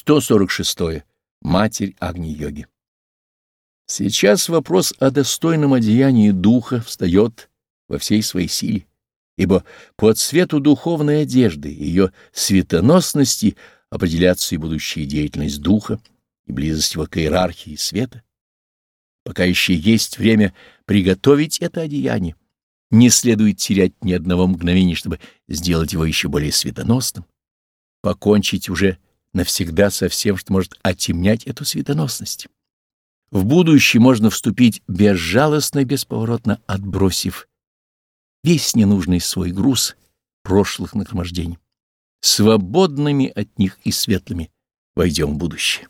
146. Матерь Агни-йоги. Сейчас вопрос о достойном одеянии духа встает во всей своей силе, ибо по цвету духовной одежды, ее светоносности определяться и будущая деятельность духа, и близость его к иерархии света. Пока еще есть время приготовить это одеяние, не следует терять ни одного мгновения, чтобы сделать его еще более светоносным, покончить уже навсегда со всем, что может отемнять эту светоносность. В будущее можно вступить безжалостно и бесповоротно, отбросив весь ненужный свой груз прошлых нагромождений. Свободными от них и светлыми войдем в будущее.